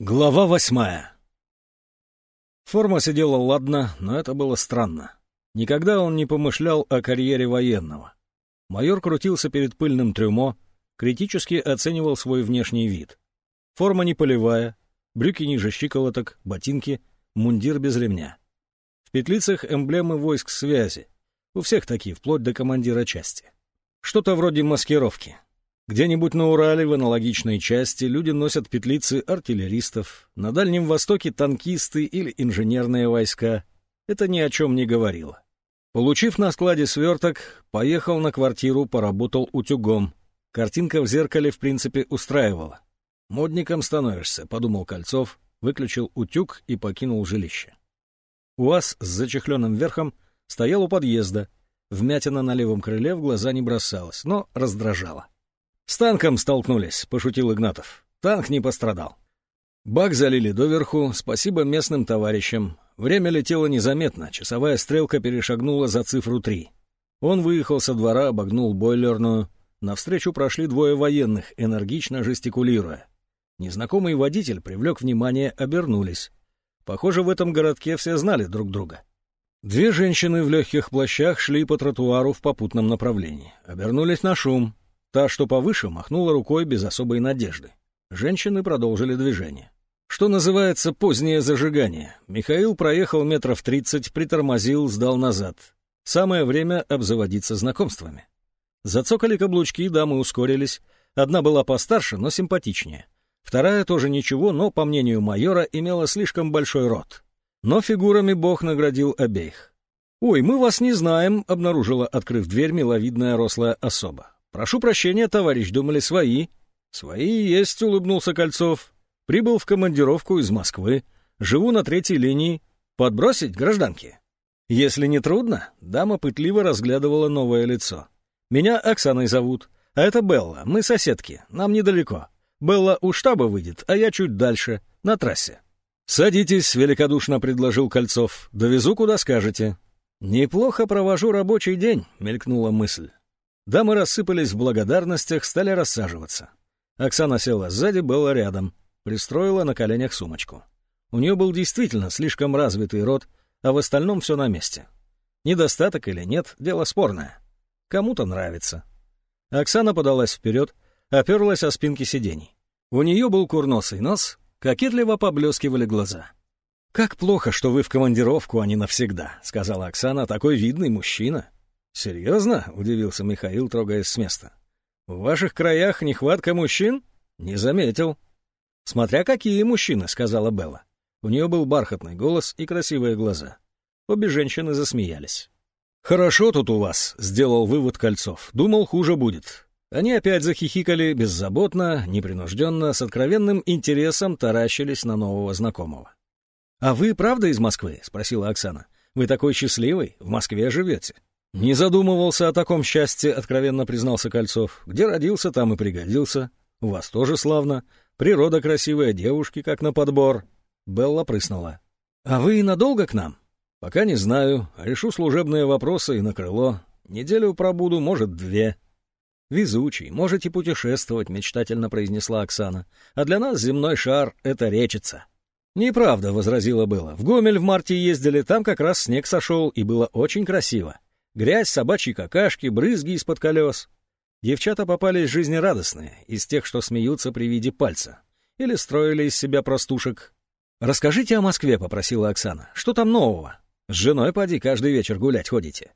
Глава восьмая Форма сидела ладно, но это было странно. Никогда он не помышлял о карьере военного. Майор крутился перед пыльным трюмо, критически оценивал свой внешний вид. Форма не полевая, брюки ниже щиколоток, ботинки, мундир без ремня. В петлицах эмблемы войск связи. У всех такие, вплоть до командира части. Что-то вроде маскировки. Где-нибудь на Урале в аналогичной части люди носят петлицы артиллеристов, на Дальнем Востоке танкисты или инженерные войска. Это ни о чем не говорило. Получив на складе сверток, поехал на квартиру, поработал утюгом. Картинка в зеркале, в принципе, устраивала. «Модником становишься», — подумал Кольцов, выключил утюг и покинул жилище. УАЗ с зачехленным верхом стоял у подъезда. Вмятина на левом крыле в глаза не бросалась, но раздражала. «С танком столкнулись», — пошутил Игнатов. «Танк не пострадал». Бак залили доверху, спасибо местным товарищам. Время летело незаметно, часовая стрелка перешагнула за цифру три. Он выехал со двора, обогнул бойлерную. Навстречу прошли двое военных, энергично жестикулируя. Незнакомый водитель привлек внимание, обернулись. Похоже, в этом городке все знали друг друга. Две женщины в легких плащах шли по тротуару в попутном направлении. Обернулись на шум. Та, что повыше, махнула рукой без особой надежды. Женщины продолжили движение. Что называется позднее зажигание. Михаил проехал метров тридцать, притормозил, сдал назад. Самое время обзаводиться знакомствами. Зацокали каблучки, дамы ускорились. Одна была постарше, но симпатичнее. Вторая тоже ничего, но, по мнению майора, имела слишком большой рот. Но фигурами бог наградил обеих. «Ой, мы вас не знаем», — обнаружила, открыв дверь, миловидная рослая особа. «Прошу прощения, товарищ, думали свои». «Свои есть», — улыбнулся Кольцов. «Прибыл в командировку из Москвы. Живу на третьей линии. Подбросить гражданки?» «Если не трудно», — дама пытливо разглядывала новое лицо. «Меня Оксаной зовут, а это Белла. Мы соседки, нам недалеко. Белла у штаба выйдет, а я чуть дальше, на трассе». «Садитесь», — великодушно предложил Кольцов. «Довезу, куда скажете». «Неплохо провожу рабочий день», — мелькнула мысль. Дамы рассыпались в благодарностях, стали рассаживаться. Оксана села сзади, была рядом, пристроила на коленях сумочку. У нее был действительно слишком развитый рот, а в остальном все на месте. Недостаток или нет, дело спорное. Кому-то нравится. Оксана подалась вперед, оперлась о спинки сидений. У нее был курносый нос, кокетливо поблескивали глаза. «Как плохо, что вы в командировку, а не навсегда», — сказала Оксана, — «такой видный мужчина». «Серьезно?» — удивился Михаил, трогаясь с места. «В ваших краях нехватка мужчин?» «Не заметил». «Смотря какие мужчины», — сказала Белла. У нее был бархатный голос и красивые глаза. Обе женщины засмеялись. «Хорошо тут у вас», — сделал вывод Кольцов. «Думал, хуже будет». Они опять захихикали, беззаботно, непринужденно, с откровенным интересом таращились на нового знакомого. «А вы правда из Москвы?» — спросила Оксана. «Вы такой счастливый, в Москве живете». «Не задумывался о таком счастье», — откровенно признался Кольцов. «Где родился, там и пригодился. У вас тоже славно. Природа красивая, девушки как на подбор». Белла прыснула. «А вы надолго к нам?» «Пока не знаю. Решу служебные вопросы и на крыло. Неделю пробуду, может, две». «Везучий, можете путешествовать», — мечтательно произнесла Оксана. «А для нас земной шар — это речица». «Неправда», — возразила Белла. «В Гомель в марте ездили, там как раз снег сошел, и было очень красиво. Грязь, собачьи какашки, брызги из-под колес. Девчата попались жизнерадостные, из тех, что смеются при виде пальца. Или строили из себя простушек. «Расскажите о Москве», — попросила Оксана. «Что там нового? С женой поди каждый вечер гулять ходите».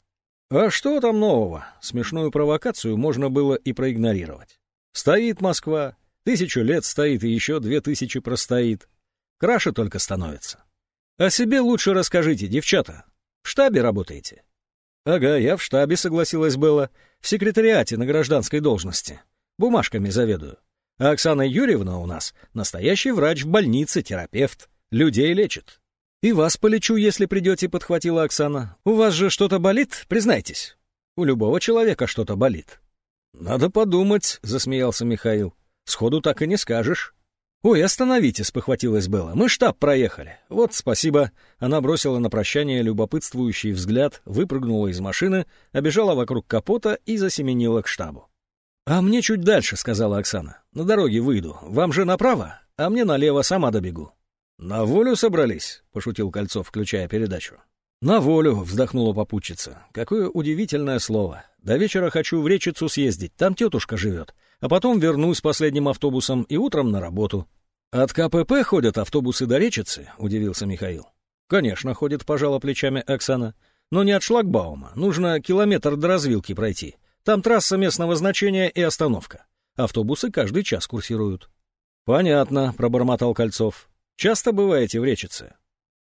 «А что там нового?» Смешную провокацию можно было и проигнорировать. «Стоит Москва. Тысячу лет стоит и еще две тысячи простоит. Краше только становится. О себе лучше расскажите, девчата. В штабе работаете?» «Ага, я в штабе», — согласилась Белла. «В секретариате на гражданской должности. Бумажками заведую. А Оксана Юрьевна у нас настоящий врач в больнице, терапевт. Людей лечит». «И вас полечу, если придете», — подхватила Оксана. «У вас же что-то болит, признайтесь». «У любого человека что-то болит». «Надо подумать», — засмеялся Михаил. «Сходу так и не скажешь». «Ой, остановите», — спохватилась Белла. «Мы штаб проехали». «Вот, спасибо». Она бросила на прощание любопытствующий взгляд, выпрыгнула из машины, обежала вокруг капота и засеменила к штабу. «А мне чуть дальше», — сказала Оксана. «На дороге выйду. Вам же направо? а мне налево сама добегу». «На волю собрались?» — пошутил Кольцов, включая передачу. «На волю», — вздохнула попутчица. «Какое удивительное слово. До вечера хочу в Речицу съездить, там тетушка живет. А потом вернусь последним автобусом и утром на работу». «От КПП ходят автобусы до Речицы?» — удивился Михаил. «Конечно, ходит, пожала плечами Оксана. Но не от шлагбаума. Нужно километр до развилки пройти. Там трасса местного значения и остановка. Автобусы каждый час курсируют». «Понятно», — пробормотал Кольцов. «Часто бываете в Речице?»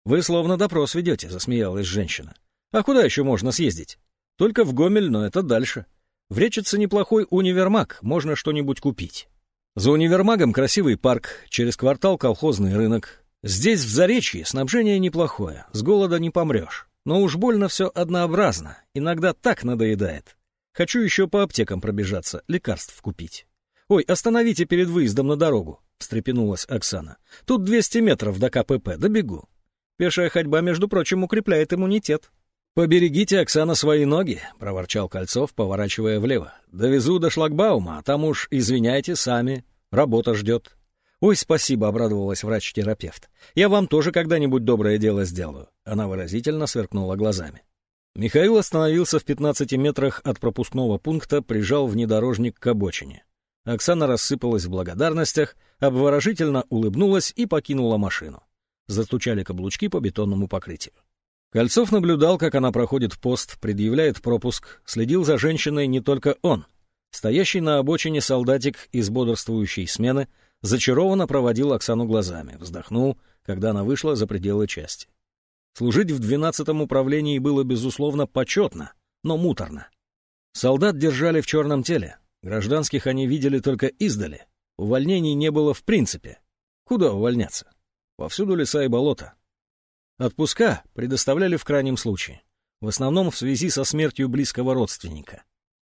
«Вы словно допрос ведете», — засмеялась женщина. «А куда еще можно съездить? Только в Гомель, но это дальше. В Речице неплохой универмаг, можно что-нибудь купить. За универмагом красивый парк, через квартал колхозный рынок. Здесь, в Заречье, снабжение неплохое, с голода не помрешь. Но уж больно все однообразно, иногда так надоедает. Хочу еще по аптекам пробежаться, лекарств купить. «Ой, остановите перед выездом на дорогу», — встрепенулась Оксана. «Тут 200 метров до КПП, добегу». Пешая ходьба, между прочим, укрепляет иммунитет. «Поберегите, Оксана, свои ноги», — проворчал Кольцов, поворачивая влево. «Довезу до шлагбаума, а там уж, извиняйте, сами. Работа ждет». «Ой, спасибо», — обрадовалась врач-терапевт. «Я вам тоже когда-нибудь доброе дело сделаю». Она выразительно сверкнула глазами. Михаил остановился в 15 метрах от пропускного пункта, прижал внедорожник к обочине. Оксана рассыпалась в благодарностях, обворожительно улыбнулась и покинула машину. Застучали каблучки по бетонному покрытию. Кольцов наблюдал, как она проходит пост, предъявляет пропуск, следил за женщиной не только он. Стоящий на обочине солдатик из бодрствующей смены зачарованно проводил Оксану глазами, вздохнул, когда она вышла за пределы части. Служить в двенадцатом управлении было, безусловно, почетно, но муторно. Солдат держали в черном теле, гражданских они видели только издали. Увольнений не было в принципе. Куда увольняться? Повсюду леса и болота. Отпуска предоставляли в крайнем случае, в основном в связи со смертью близкого родственника.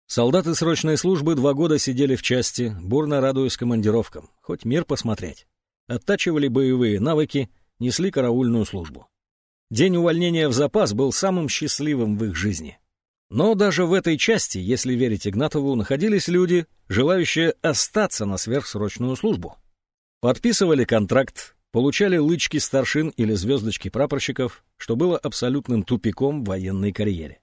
Солдаты срочной службы два года сидели в части, бурно радуясь командировкам, хоть мир посмотреть. Оттачивали боевые навыки, несли караульную службу. День увольнения в запас был самым счастливым в их жизни. Но даже в этой части, если верить Игнатову, находились люди, желающие остаться на сверхсрочную службу. Подписывали контракт, получали лычки старшин или звездочки прапорщиков, что было абсолютным тупиком в военной карьере.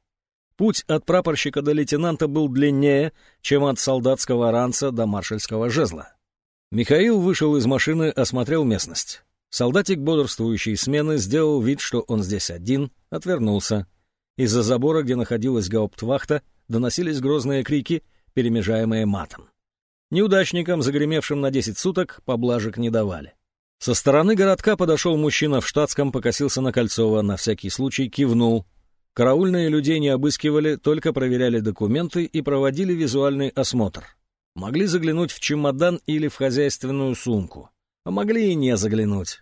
Путь от прапорщика до лейтенанта был длиннее, чем от солдатского ранца до маршальского жезла. Михаил вышел из машины, осмотрел местность. Солдатик бодрствующей смены сделал вид, что он здесь один, отвернулся. Из-за забора, где находилась гауптвахта, доносились грозные крики, перемежаемые матом. Неудачникам, загремевшим на десять суток, поблажек не давали. Со стороны городка подошел мужчина в штатском, покосился на Кольцова, на всякий случай кивнул. Караульные людей не обыскивали, только проверяли документы и проводили визуальный осмотр. Могли заглянуть в чемодан или в хозяйственную сумку. А могли и не заглянуть.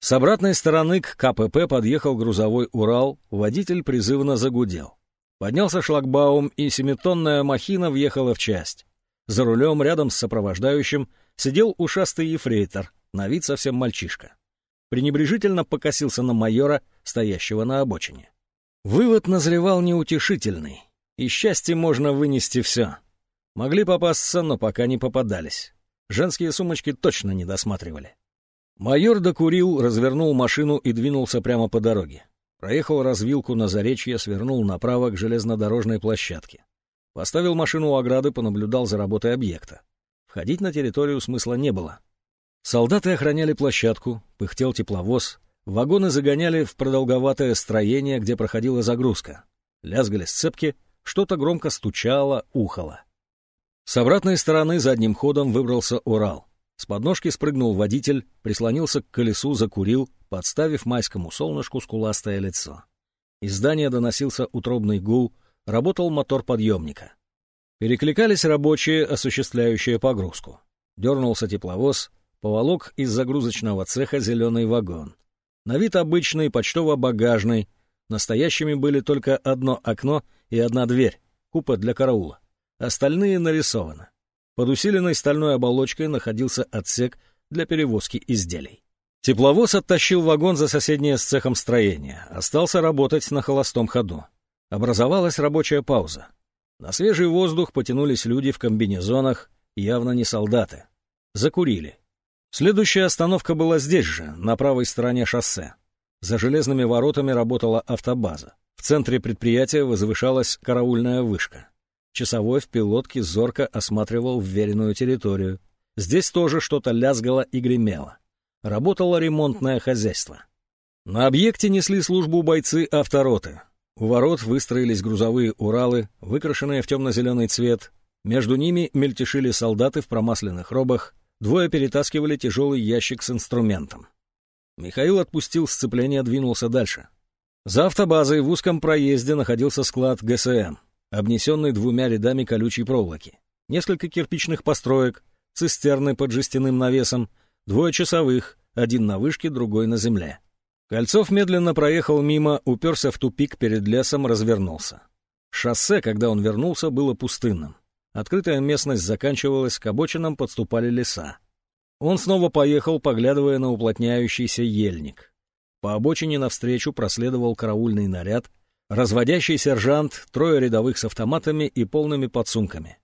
С обратной стороны к КПП подъехал грузовой «Урал», водитель призывно загудел. Поднялся шлагбаум, и семитонная махина въехала в часть. За рулем, рядом с сопровождающим, сидел ушастый ефрейтор, на вид совсем мальчишка. Пренебрежительно покосился на майора, стоящего на обочине. Вывод назревал неутешительный. И счастье можно вынести все. Могли попасться, но пока не попадались. Женские сумочки точно не досматривали. Майор докурил, развернул машину и двинулся прямо по дороге. Проехал развилку на Заречье, свернул направо к железнодорожной площадке. Поставил машину у ограды, понаблюдал за работой объекта. Входить на территорию смысла не было. Солдаты охраняли площадку, пыхтел тепловоз, вагоны загоняли в продолговатое строение, где проходила загрузка. Лязгали сцепки, что-то громко стучало, ухало. С обратной стороны задним ходом выбрался Урал. С подножки спрыгнул водитель, прислонился к колесу, закурил, подставив майскому солнышку скуластое лицо. Из здания доносился утробный гул, работал мотор подъемника. Перекликались рабочие, осуществляющие погрузку. Дернулся тепловоз, поволок из загрузочного цеха зеленый вагон. На вид обычный, почтово-багажный. Настоящими были только одно окно и одна дверь, купе для караула. Остальные нарисованы. Под усиленной стальной оболочкой находился отсек для перевозки изделий. Тепловоз оттащил вагон за соседнее с цехом строение, остался работать на холостом ходу. Образовалась рабочая пауза. На свежий воздух потянулись люди в комбинезонах, явно не солдаты. Закурили. Следующая остановка была здесь же, на правой стороне шоссе. За железными воротами работала автобаза. В центре предприятия возвышалась караульная вышка. Часовой в пилотке зорко осматривал вверенную территорию. Здесь тоже что-то лязгало и гремело. Работало ремонтное хозяйство. На объекте несли службу бойцы автороты. У ворот выстроились грузовые Уралы, выкрашенные в темно-зеленый цвет. Между ними мельтешили солдаты в промасленных робах, двое перетаскивали тяжелый ящик с инструментом. Михаил отпустил сцепление, двинулся дальше. За автобазой в узком проезде находился склад ГСМ, обнесенный двумя рядами колючей проволоки. Несколько кирпичных построек, цистерны под жестяным навесом, двое часовых, один на вышке, другой на земле. Кольцов медленно проехал мимо, уперся в тупик перед лесом, развернулся. Шоссе, когда он вернулся, было пустынным. Открытая местность заканчивалась, к обочинам подступали леса. Он снова поехал, поглядывая на уплотняющийся ельник. По обочине навстречу проследовал караульный наряд, разводящий сержант, трое рядовых с автоматами и полными подсумками.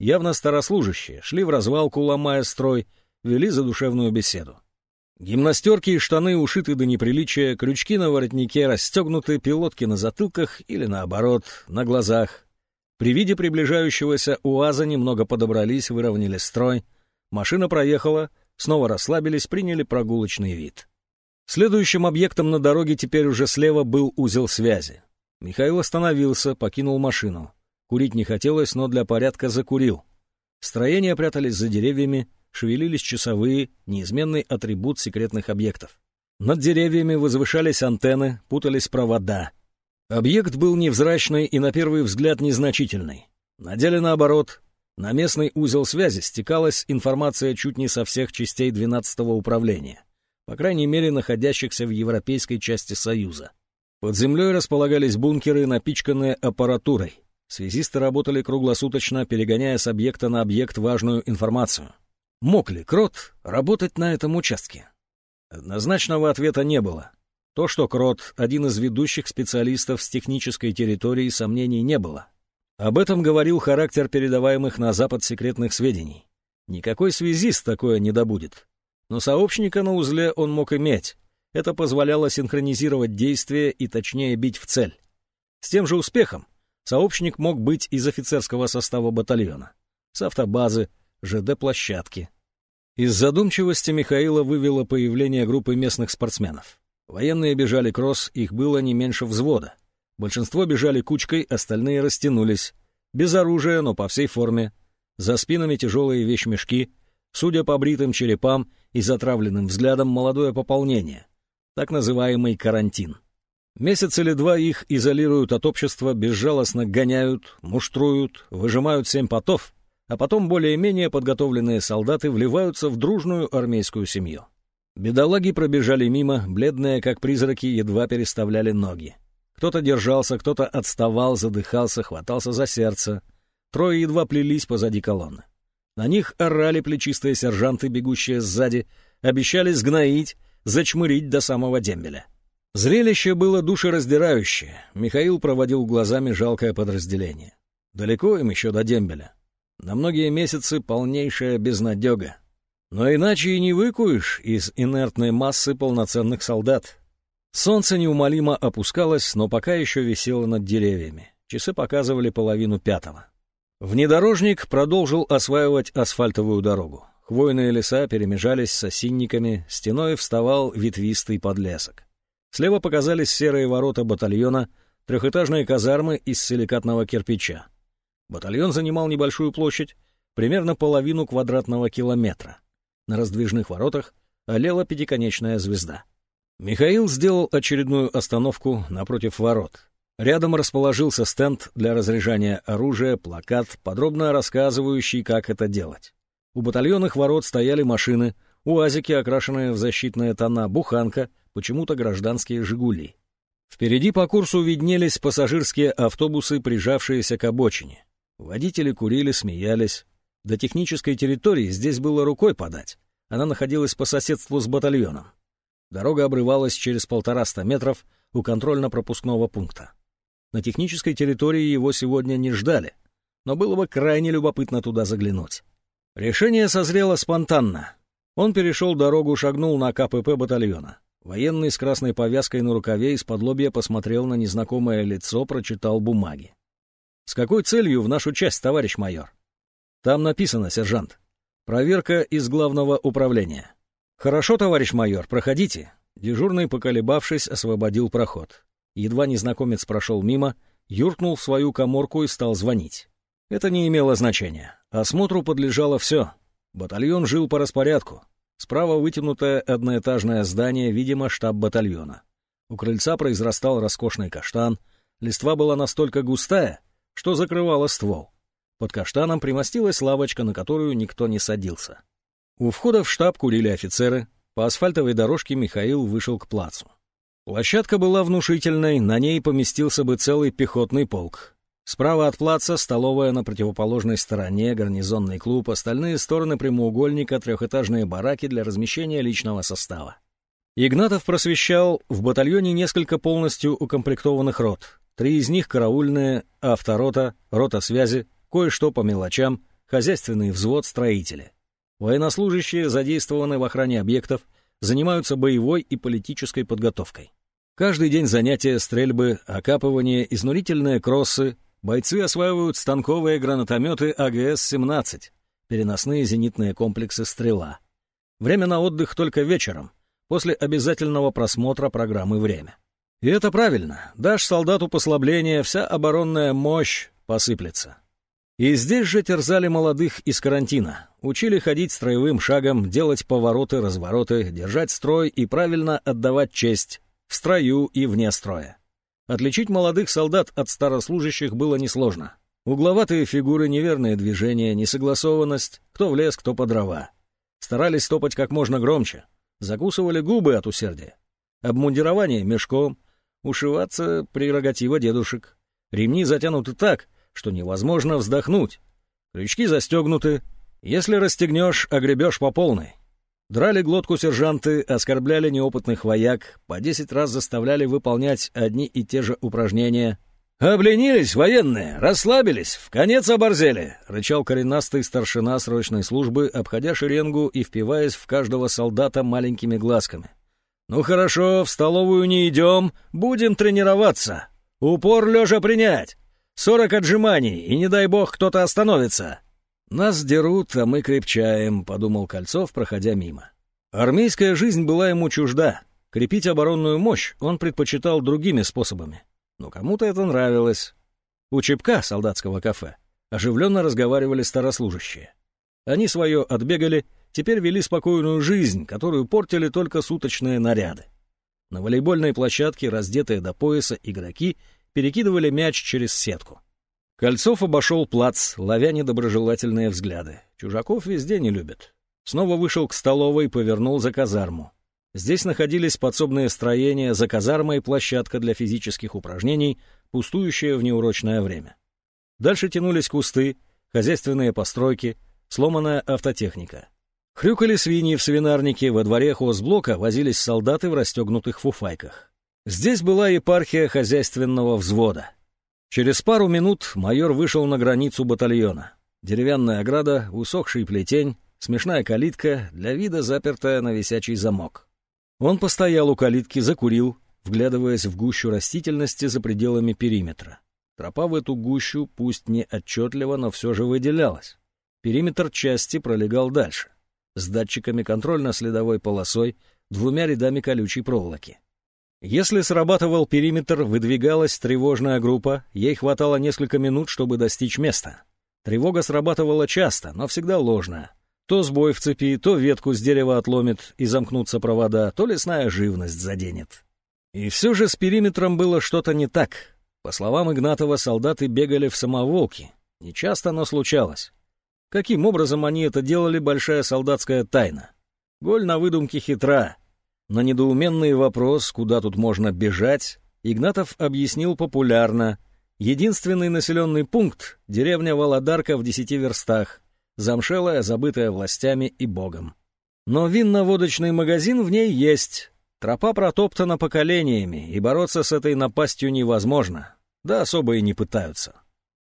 Явно старослужащие, шли в развалку, ломая строй, вели задушевную беседу. Гимнастерки и штаны ушиты до неприличия, крючки на воротнике расстегнуты, пилотки на затылках или, наоборот, на глазах. При виде приближающегося УАЗа немного подобрались, выровняли строй — Машина проехала, снова расслабились, приняли прогулочный вид. Следующим объектом на дороге теперь уже слева был узел связи. Михаил остановился, покинул машину. Курить не хотелось, но для порядка закурил. Строения прятались за деревьями, шевелились часовые, неизменный атрибут секретных объектов. Над деревьями возвышались антенны, путались провода. Объект был невзрачный и на первый взгляд незначительный. На деле наоборот, на местный узел связи стекалась информация чуть не со всех частей 12-го управления, по крайней мере, находящихся в европейской части Союза. Под землей располагались бункеры, напичканные аппаратурой. Связисты работали круглосуточно, перегоняя с объекта на объект важную информацию. Мог ли Крот работать на этом участке? Однозначного ответа не было. То, что Крот — один из ведущих специалистов с технической территории, сомнений не было. Об этом говорил характер передаваемых на Запад секретных сведений. Никакой связист такое не добудет. Но сообщника на узле он мог иметь. Это позволяло синхронизировать действия и точнее бить в цель. С тем же успехом сообщник мог быть из офицерского состава батальона, с автобазы, ЖД-площадки. Из задумчивости Михаила вывело появление группы местных спортсменов. Военные бежали кросс, их было не меньше взвода. Большинство бежали кучкой, остальные растянулись. Без оружия, но по всей форме. За спинами тяжелые вещмешки. Судя по бритым черепам и затравленным взглядам, молодое пополнение. Так называемый карантин. Месяц или два их изолируют от общества, безжалостно гоняют, муштруют, выжимают семь потов, а потом более-менее подготовленные солдаты вливаются в дружную армейскую семью. Бедолаги пробежали мимо, бледные, как призраки, едва переставляли ноги. Кто-то держался, кто-то отставал, задыхался, хватался за сердце. Трое едва плелись позади колонны. На них орали плечистые сержанты, бегущие сзади, обещали сгноить, зачмырить до самого дембеля. Зрелище было душераздирающее. Михаил проводил глазами жалкое подразделение. Далеко им еще до дембеля. На многие месяцы полнейшая безнадега. Но иначе и не выкуешь из инертной массы полноценных солдат. Солнце неумолимо опускалось, но пока еще висело над деревьями. Часы показывали половину пятого. Внедорожник продолжил осваивать асфальтовую дорогу. Хвойные леса перемежались с осинниками, стеной вставал ветвистый подлесок. Слева показались серые ворота батальона, трехэтажные казармы из силикатного кирпича. Батальон занимал небольшую площадь, примерно половину квадратного километра. На раздвижных воротах олела пятиконечная звезда. Михаил сделал очередную остановку напротив ворот. Рядом расположился стенд для разряжания оружия, плакат, подробно рассказывающий, как это делать. У батальонных ворот стояли машины, уазики, окрашенные в защитные тона, буханка, почему-то гражданские «Жигули». Впереди по курсу виднелись пассажирские автобусы, прижавшиеся к обочине. Водители курили, смеялись. До технической территории здесь было рукой подать. Она находилась по соседству с батальоном. Дорога обрывалась через полтораста метров у контрольно-пропускного пункта. На технической территории его сегодня не ждали, но было бы крайне любопытно туда заглянуть. Решение созрело спонтанно. Он перешел дорогу, шагнул на КПП батальона. Военный с красной повязкой на рукаве из-под лобья посмотрел на незнакомое лицо, прочитал бумаги. «С какой целью в нашу часть, товарищ майор?» «Там написано, сержант. Проверка из главного управления». «Хорошо, товарищ майор, проходите». Дежурный, поколебавшись, освободил проход. Едва незнакомец прошел мимо, юркнул в свою коморку и стал звонить. Это не имело значения. Осмотру подлежало все. Батальон жил по распорядку. Справа вытянутое одноэтажное здание, видимо, штаб батальона. У крыльца произрастал роскошный каштан. Листва была настолько густая, что закрывала ствол. Под каштаном примостилась лавочка, на которую никто не садился. У входа в штаб курили офицеры. По асфальтовой дорожке Михаил вышел к плацу. Площадка была внушительной, на ней поместился бы целый пехотный полк. Справа от плаца столовая на противоположной стороне, гарнизонный клуб, остальные стороны прямоугольника, трехэтажные бараки для размещения личного состава. Игнатов просвещал в батальоне несколько полностью укомплектованных рот. Три из них караульные, авторота, рота связи, кое-что по мелочам, хозяйственный взвод, строители. Военнослужащие задействованы в охране объектов, занимаются боевой и политической подготовкой. Каждый день занятия, стрельбы, окапывание, изнурительные кроссы, Бойцы осваивают станковые гранатометы АГС-17, переносные зенитные комплексы «Стрела». Время на отдых только вечером, после обязательного просмотра программы «Время». И это правильно. Дашь солдату послабление, вся оборонная мощь посыплется. И здесь же терзали молодых из карантина. Учили ходить строевым шагом, делать повороты, развороты, держать строй и правильно отдавать честь в строю и вне строя. Отличить молодых солдат от старослужащих было несложно. Угловатые фигуры, неверные движения, несогласованность, кто в лес, кто по дрова. Старались топать как можно громче, закусывали губы от усердия. Обмундирование мешком, ушиваться прерогатива дедушек. Ремни затянуты так, что невозможно вздохнуть. Крючки застегнуты. Если расстегнешь, огребешь по полной. Драли глотку сержанты, оскорбляли неопытных вояк, по десять раз заставляли выполнять одни и те же упражнения. «Обленились, военные, расслабились, в конец оборзели!» — рычал коренастый старшина срочной службы, обходя шеренгу и впиваясь в каждого солдата маленькими глазками. «Ну хорошо, в столовую не идем, будем тренироваться. Упор лежа принять. Сорок отжиманий, и не дай бог кто-то остановится. «Нас дерут, а мы крепчаем», — подумал Кольцов, проходя мимо. Армейская жизнь была ему чужда. Крепить оборонную мощь он предпочитал другими способами. Но кому-то это нравилось. У Чепка, солдатского кафе, оживленно разговаривали старослужащие. Они свое отбегали, теперь вели спокойную жизнь, которую портили только суточные наряды. На волейбольной площадке, раздетые до пояса, игроки перекидывали мяч через сетку. Кольцов обошел плац, ловя недоброжелательные взгляды. Чужаков везде не любят. Снова вышел к столовой и повернул за казарму. Здесь находились подсобные строения, за казармой площадка для физических упражнений, пустующая в неурочное время. Дальше тянулись кусты, хозяйственные постройки, сломанная автотехника. Хрюкали свиньи в свинарнике, во дворе хозблока возились солдаты в расстегнутых фуфайках. Здесь была епархия хозяйственного взвода — Через пару минут майор вышел на границу батальона. Деревянная ограда, усохший плетень, смешная калитка, для вида запертая на висячий замок. Он постоял у калитки, закурил, вглядываясь в гущу растительности за пределами периметра. Тропа в эту гущу, пусть не отчетливо, но все же выделялась. Периметр части пролегал дальше, с датчиками контрольно-следовой полосой, двумя рядами колючей проволоки. Если срабатывал периметр, выдвигалась тревожная группа, ей хватало несколько минут, чтобы достичь места. Тревога срабатывала часто, но всегда ложная. То сбой в цепи, то ветку с дерева отломит и замкнутся провода, то лесная живность заденет. И все же с периметром было что-то не так. По словам Игнатова, солдаты бегали в самоволки. Не часто, но случалось. Каким образом они это делали, большая солдатская тайна. Голь на выдумке хитра — на недоуменный вопрос, куда тут можно бежать, Игнатов объяснил популярно. Единственный населенный пункт — деревня Володарка в десяти верстах, замшелая, забытая властями и богом. Но винно-водочный магазин в ней есть. Тропа протоптана поколениями, и бороться с этой напастью невозможно. Да особо и не пытаются.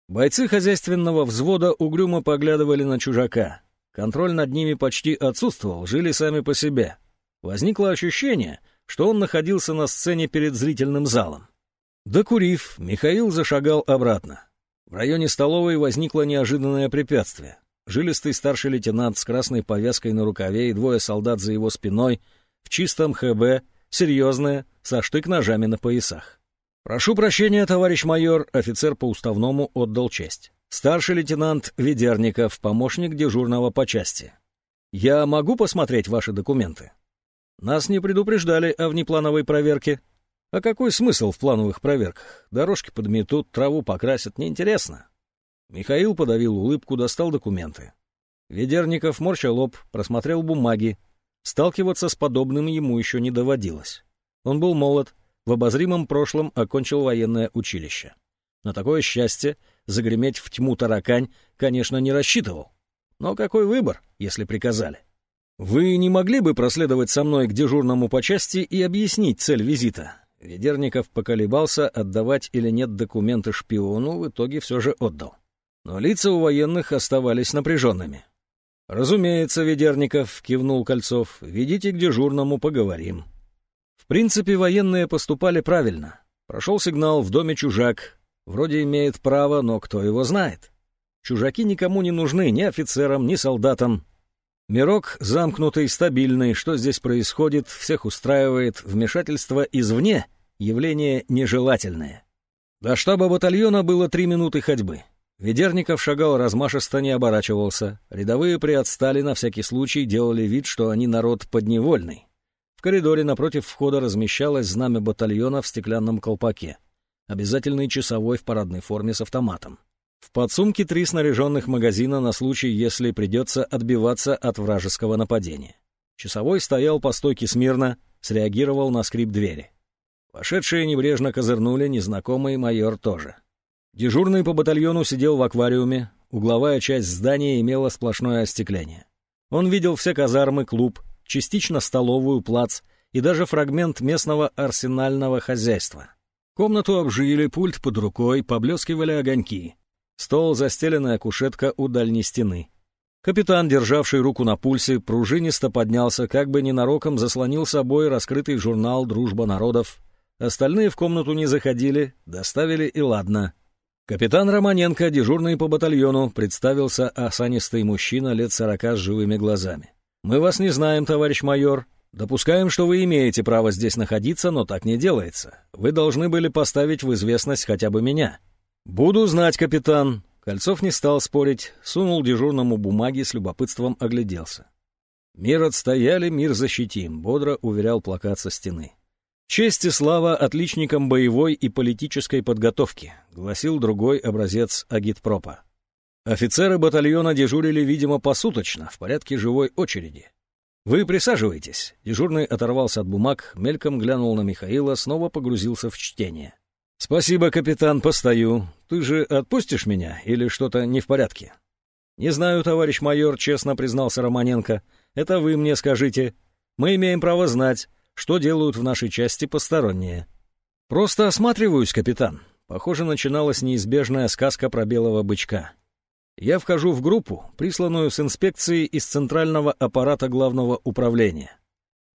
Бойцы хозяйственного взвода угрюмо поглядывали на чужака. Контроль над ними почти отсутствовал, жили сами по себе. Возникло ощущение, что он находился на сцене перед зрительным залом. Докурив, Михаил зашагал обратно. В районе столовой возникло неожиданное препятствие. Жилистый старший лейтенант с красной повязкой на рукаве и двое солдат за его спиной в чистом ХБ, серьезные, со штык-ножами на поясах. «Прошу прощения, товарищ майор», — офицер по уставному отдал честь. «Старший лейтенант Ведерников, помощник дежурного по части. Я могу посмотреть ваши документы?» «Нас не предупреждали о внеплановой проверке». «А какой смысл в плановых проверках? Дорожки подметут, траву покрасят, неинтересно». Михаил подавил улыбку, достал документы. Ведерников, морща лоб, просмотрел бумаги. Сталкиваться с подобным ему еще не доводилось. Он был молод, в обозримом прошлом окончил военное училище. На такое счастье загреметь в тьму таракань, конечно, не рассчитывал. Но какой выбор, если приказали? «Вы не могли бы проследовать со мной к дежурному по части и объяснить цель визита?» Ведерников поколебался, отдавать или нет документы шпиону, в итоге все же отдал. Но лица у военных оставались напряженными. «Разумеется, Ведерников», — кивнул Кольцов, — «ведите к дежурному, поговорим». В принципе, военные поступали правильно. Прошел сигнал «в доме чужак». Вроде имеет право, но кто его знает? Чужаки никому не нужны, ни офицерам, ни солдатам. Мирок замкнутый, стабильный, что здесь происходит, всех устраивает, вмешательство извне — явление нежелательное. До штаба батальона было три минуты ходьбы. Ведерников шагал размашисто, не оборачивался. Рядовые приотстали на всякий случай, делали вид, что они народ подневольный. В коридоре напротив входа размещалось знамя батальона в стеклянном колпаке. Обязательный часовой в парадной форме с автоматом. В подсумке три снаряженных магазина на случай, если придется отбиваться от вражеского нападения. Часовой стоял по стойке смирно, среагировал на скрип двери. Вошедшие небрежно козырнули, незнакомый майор тоже. Дежурный по батальону сидел в аквариуме, угловая часть здания имела сплошное остекление. Он видел все казармы, клуб, частично столовую, плац и даже фрагмент местного арсенального хозяйства. Комнату обжили, пульт под рукой, поблескивали огоньки. Стол, застеленная кушетка у дальней стены. Капитан, державший руку на пульсе, пружинисто поднялся, как бы ненароком заслонил собой раскрытый журнал «Дружба народов». Остальные в комнату не заходили, доставили и ладно. Капитан Романенко, дежурный по батальону, представился осанистый мужчина лет сорока с живыми глазами. «Мы вас не знаем, товарищ майор. Допускаем, что вы имеете право здесь находиться, но так не делается. Вы должны были поставить в известность хотя бы меня». «Буду знать, капитан». Кольцов не стал спорить, сунул дежурному бумаги, с любопытством огляделся. «Мир отстояли, мир защитим», — бодро уверял плакат со стены. «Честь и слава отличникам боевой и политической подготовки», — гласил другой образец агитпропа. Офицеры батальона дежурили, видимо, посуточно, в порядке живой очереди. «Вы присаживайтесь». Дежурный оторвался от бумаг, мельком глянул на Михаила, снова погрузился в чтение. «Спасибо, капитан, постою. Ты же отпустишь меня или что-то не в порядке?» «Не знаю, товарищ майор», — честно признался Романенко. «Это вы мне скажите. Мы имеем право знать, что делают в нашей части посторонние. Просто осматриваюсь, капитан. Похоже, начиналась неизбежная сказка про белого бычка. Я вхожу в группу, присланную с инспекцией из центрального аппарата главного управления.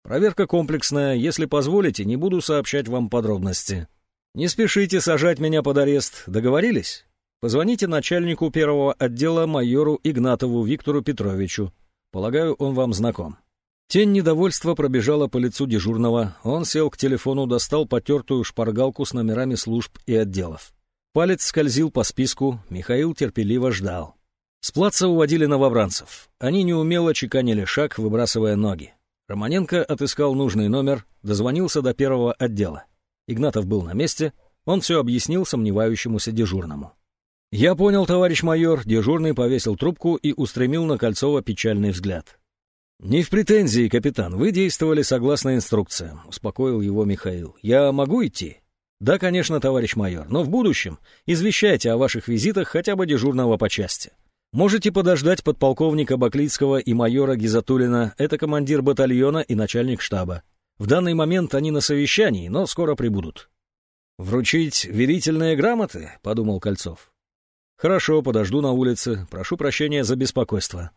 Проверка комплексная, если позволите, не буду сообщать вам подробности. Не спешите сажать меня под арест, договорились? Позвоните начальнику первого отдела майору Игнатову Виктору Петровичу. Полагаю, он вам знаком. Тень недовольства пробежала по лицу дежурного. Он сел к телефону, достал потертую шпаргалку с номерами служб и отделов. Палец скользил по списку, Михаил терпеливо ждал. С плаца уводили новобранцев. Они неумело чеканили шаг, выбрасывая ноги. Романенко отыскал нужный номер, дозвонился до первого отдела. Игнатов был на месте, он все объяснил сомневающемуся дежурному. «Я понял, товарищ майор», дежурный повесил трубку и устремил на Кольцова печальный взгляд. «Не в претензии, капитан. Вы действовали согласно инструкциям», — успокоил его Михаил. «Я могу идти?» «Да, конечно, товарищ майор, но в будущем извещайте о ваших визитах хотя бы дежурного по части. Можете подождать подполковника Баклицкого и майора Гизатулина, это командир батальона и начальник штаба. В данный момент они на совещании, но скоро прибудут». «Вручить верительные грамоты?» — подумал Кольцов. «Хорошо, подожду на улице. Прошу прощения за беспокойство».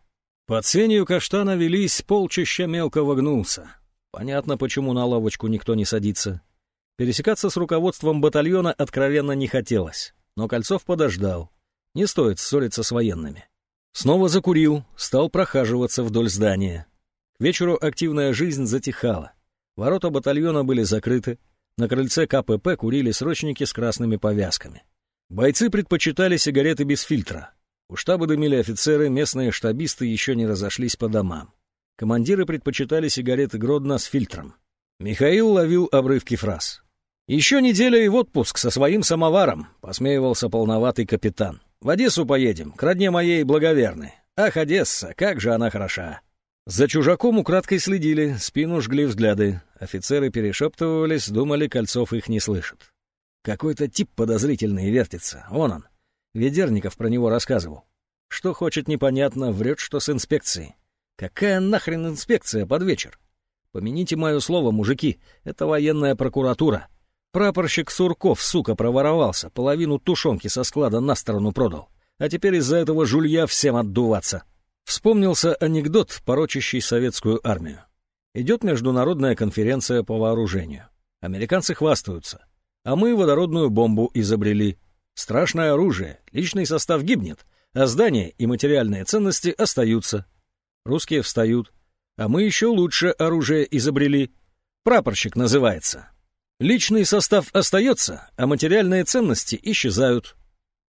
Под сенью каштана велись, полчища мелкого гнулся. Понятно, почему на лавочку никто не садится. Пересекаться с руководством батальона откровенно не хотелось, но Кольцов подождал. Не стоит ссориться с военными. Снова закурил, стал прохаживаться вдоль здания. К вечеру активная жизнь затихала. Ворота батальона были закрыты. На крыльце КПП курили срочники с красными повязками. Бойцы предпочитали сигареты без фильтра. У штаба дымили офицеры, местные штабисты еще не разошлись по домам. Командиры предпочитали сигареты Гродно с фильтром. Михаил ловил обрывки фраз. «Еще неделя и в отпуск со своим самоваром», — посмеивался полноватый капитан. «В Одессу поедем, к родне моей благоверной. Ах, Одесса, как же она хороша!» За чужаком украдкой следили, спину жгли взгляды. Офицеры перешептывались, думали, Кольцов их не слышит. Какой-то тип подозрительный вертится, вон он. Ведерников про него рассказывал. Что хочет непонятно, врет, что с инспекцией. Какая нахрен инспекция под вечер? Помяните мое слово, мужики, это военная прокуратура. Прапорщик Сурков, сука, проворовался, половину тушенки со склада на сторону продал. А теперь из-за этого жулья всем отдуваться. Вспомнился анекдот, порочащий советскую армию. Идет международная конференция по вооружению. Американцы хвастаются. А мы водородную бомбу изобрели. Страшное оружие, личный состав гибнет, а здания и материальные ценности остаются. Русские встают. А мы еще лучше оружие изобрели. Прапорщик называется. Личный состав остается, а материальные ценности исчезают.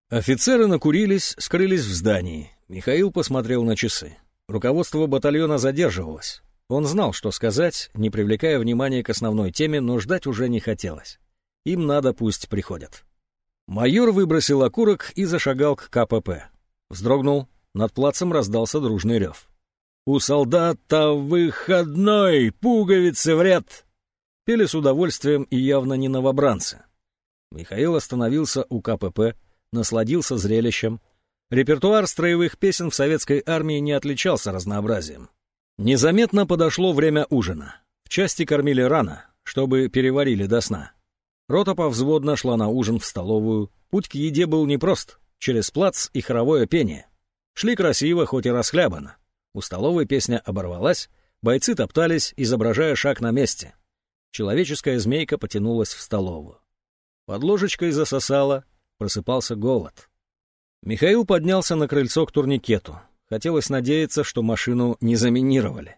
Офицеры накурились, скрылись в здании. Михаил посмотрел на часы. Руководство батальона задерживалось. Он знал, что сказать, не привлекая внимания к основной теме, но ждать уже не хотелось. Им надо, пусть приходят. Майор выбросил окурок и зашагал к КПП. Вздрогнул, над плацем раздался дружный рев. «У солдата выходной! Пуговицы в ряд!» Пели с удовольствием и явно не новобранцы. Михаил остановился у КПП, насладился зрелищем. Репертуар строевых песен в советской армии не отличался разнообразием. Незаметно подошло время ужина. В части кормили рано, чтобы переварили до сна. Рота повзводно шла на ужин в столовую. Путь к еде был непрост. Через плац и хоровое пение. Шли красиво, хоть и расхлябано. У столовой песня оборвалась, бойцы топтались, изображая шаг на месте. Человеческая змейка потянулась в столовую. Под ложечкой засосала, просыпался голод. Михаил поднялся на крыльцо к турникету. Хотелось надеяться, что машину не заминировали.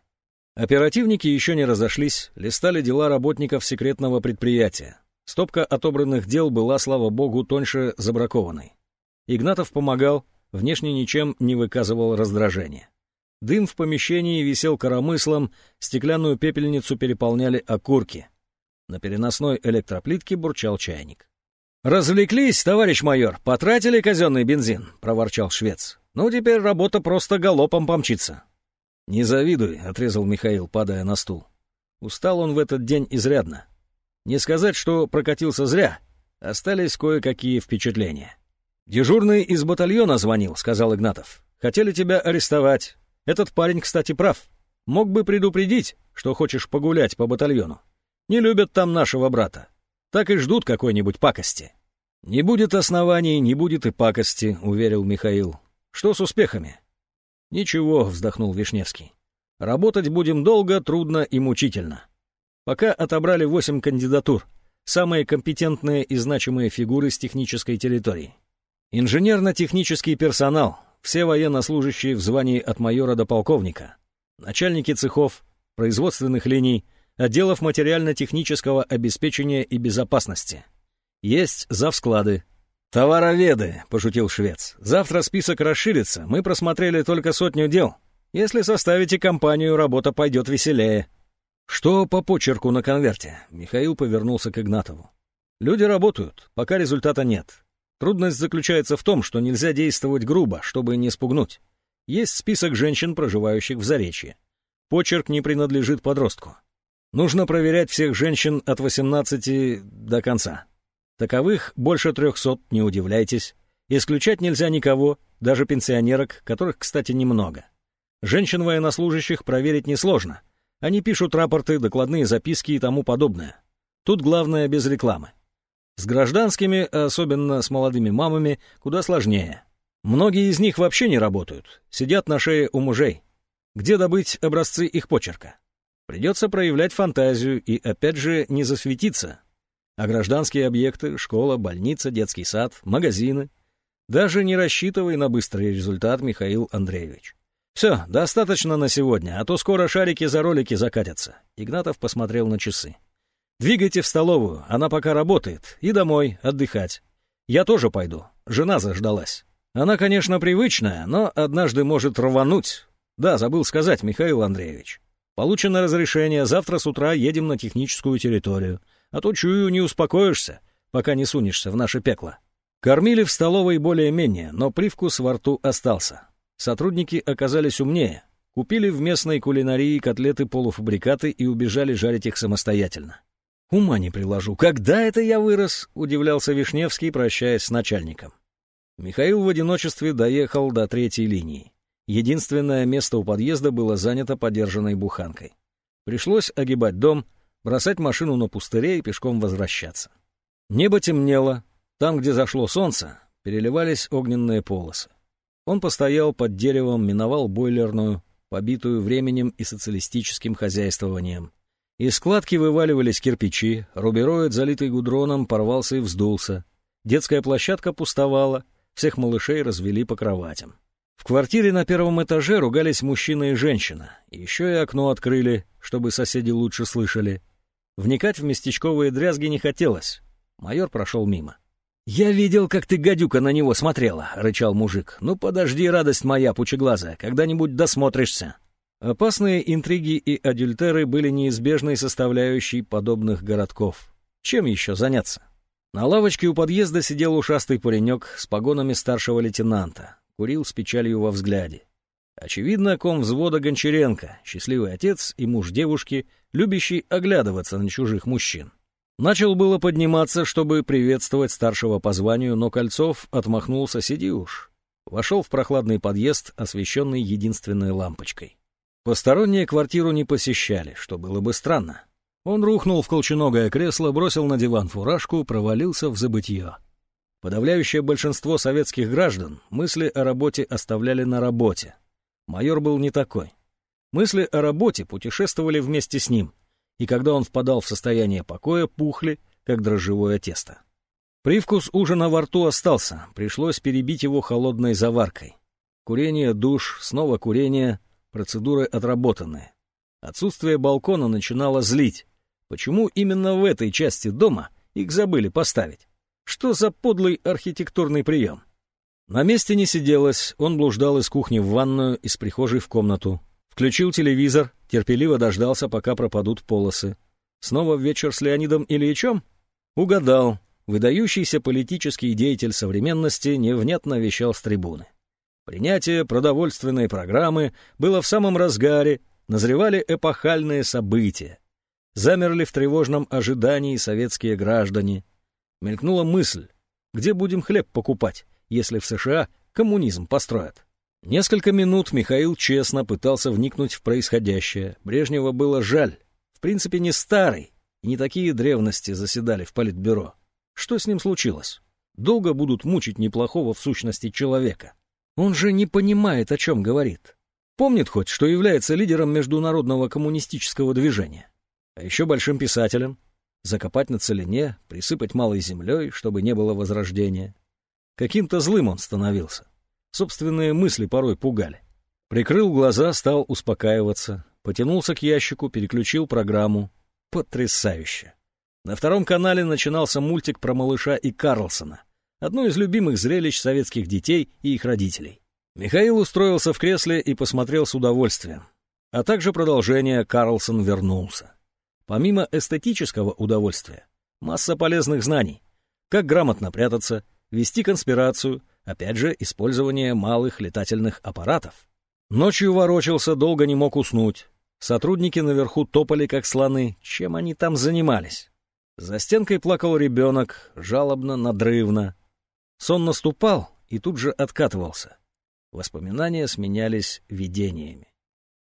Оперативники еще не разошлись, листали дела работников секретного предприятия. Стопка отобранных дел была, слава богу, тоньше забракованной. Игнатов помогал, внешне ничем не выказывал раздражения. Дым в помещении висел коромыслом, стеклянную пепельницу переполняли окурки. На переносной электроплитке бурчал чайник. «Развлеклись, товарищ майор, потратили казенный бензин», — проворчал швец. «Ну, теперь работа просто галопом помчится». «Не завидуй», — отрезал Михаил, падая на стул. Устал он в этот день изрядно. Не сказать, что прокатился зря. Остались кое-какие впечатления. «Дежурный из батальона звонил», — сказал Игнатов. «Хотели тебя арестовать. Этот парень, кстати, прав. Мог бы предупредить, что хочешь погулять по батальону. Не любят там нашего брата. Так и ждут какой-нибудь пакости». «Не будет оснований, не будет и пакости», — уверил Михаил. «Что с успехами?» «Ничего», — вздохнул Вишневский. «Работать будем долго, трудно и мучительно. Пока отобрали восемь кандидатур, самые компетентные и значимые фигуры с технической территории. Инженерно-технический персонал, все военнослужащие в звании от майора до полковника, начальники цехов, производственных линий, отделов материально-технического обеспечения и безопасности. Есть завсклады. «Товароведы», — пошутил швец. «Завтра список расширится, мы просмотрели только сотню дел. Если составите компанию, работа пойдет веселее». «Что по почерку на конверте?» Михаил повернулся к Игнатову. «Люди работают, пока результата нет. Трудность заключается в том, что нельзя действовать грубо, чтобы не спугнуть. Есть список женщин, проживающих в Заречье. Почерк не принадлежит подростку. Нужно проверять всех женщин от 18 до конца. Таковых больше трехсот, не удивляйтесь. Исключать нельзя никого, даже пенсионерок, которых, кстати, немного. Женщин военнослужащих проверить несложно — они пишут рапорты, докладные записки и тому подобное. Тут главное без рекламы. С гражданскими, особенно с молодыми мамами, куда сложнее. Многие из них вообще не работают, сидят на шее у мужей. Где добыть образцы их почерка? Придется проявлять фантазию и, опять же, не засветиться. А гражданские объекты — школа, больница, детский сад, магазины — даже не рассчитывай на быстрый результат, Михаил Андреевич. Все, достаточно на сегодня, а то скоро шарики за ролики закатятся. Игнатов посмотрел на часы. Двигайте в столовую, она пока работает, и домой, отдыхать. Я тоже пойду, жена заждалась. Она, конечно, привычная, но однажды может рвануть. Да, забыл сказать, Михаил Андреевич. Получено разрешение, завтра с утра едем на техническую территорию. А то, чую, не успокоишься, пока не сунешься в наше пекло. Кормили в столовой более-менее, но привкус во рту остался. Сотрудники оказались умнее. Купили в местной кулинарии котлеты-полуфабрикаты и убежали жарить их самостоятельно. «Ума не приложу. Когда это я вырос?» — удивлялся Вишневский, прощаясь с начальником. Михаил в одиночестве доехал до третьей линии. Единственное место у подъезда было занято подержанной буханкой. Пришлось огибать дом, бросать машину на пустыре и пешком возвращаться. Небо темнело, там, где зашло солнце, переливались огненные полосы. Он постоял под деревом, миновал бойлерную, побитую временем и социалистическим хозяйствованием. Из складки вываливались кирпичи, рубероид, залитый гудроном, порвался и вздулся. Детская площадка пустовала, всех малышей развели по кроватям. В квартире на первом этаже ругались мужчина и женщина. Еще и окно открыли, чтобы соседи лучше слышали. Вникать в местечковые дрязги не хотелось. Майор прошел мимо. «Я видел, как ты, гадюка, на него смотрела», — рычал мужик. «Ну подожди, радость моя, пучеглазая, когда-нибудь досмотришься». Опасные интриги и адюльтеры были неизбежной составляющей подобных городков. Чем еще заняться? На лавочке у подъезда сидел ушастый паренек с погонами старшего лейтенанта курил с печалью во взгляде. Очевидно, ком взвода Гончаренко, счастливый отец и муж девушки, любящий оглядываться на чужих мужчин. Начал было подниматься, чтобы приветствовать старшего по званию, но Кольцов отмахнулся «сиди уж». Вошел в прохладный подъезд, освещенный единственной лампочкой. Посторонние квартиру не посещали, что было бы странно. Он рухнул в колченогое кресло, бросил на диван фуражку, провалился в забытье. Подавляющее большинство советских граждан мысли о работе оставляли на работе. Майор был не такой. Мысли о работе путешествовали вместе с ним, и когда он впадал в состояние покоя, пухли, как дрожжевое тесто. Привкус ужина во рту остался, пришлось перебить его холодной заваркой. Курение, душ, снова курение, процедуры отработанные. Отсутствие балкона начинало злить. Почему именно в этой части дома их забыли поставить? Что за подлый архитектурный прием? На месте не сиделось, он блуждал из кухни в ванную, из прихожей в комнату. Включил телевизор, терпеливо дождался, пока пропадут полосы. Снова вечер с Леонидом Ильичем? Угадал. Выдающийся политический деятель современности невнятно вещал с трибуны. Принятие продовольственной программы было в самом разгаре, назревали эпохальные события. Замерли в тревожном ожидании советские граждане — Мелькнула мысль, где будем хлеб покупать, если в США коммунизм построят. Несколько минут Михаил честно пытался вникнуть в происходящее. Брежнева было жаль. В принципе, не старый, и не такие древности заседали в политбюро. Что с ним случилось? Долго будут мучить неплохого в сущности человека. Он же не понимает, о чем говорит. Помнит хоть, что является лидером международного коммунистического движения. А еще большим писателем, закопать на целине, присыпать малой землей, чтобы не было возрождения. Каким-то злым он становился. Собственные мысли порой пугали. Прикрыл глаза, стал успокаиваться, потянулся к ящику, переключил программу. Потрясающе! На втором канале начинался мультик про малыша и Карлсона, одно из любимых зрелищ советских детей и их родителей. Михаил устроился в кресле и посмотрел с удовольствием. А также продолжение «Карлсон вернулся». Помимо эстетического удовольствия, масса полезных знаний. Как грамотно прятаться, вести конспирацию, опять же, использование малых летательных аппаратов. Ночью ворочался, долго не мог уснуть. Сотрудники наверху топали, как слоны. Чем они там занимались? За стенкой плакал ребенок, жалобно, надрывно. Сон наступал и тут же откатывался. Воспоминания сменялись видениями.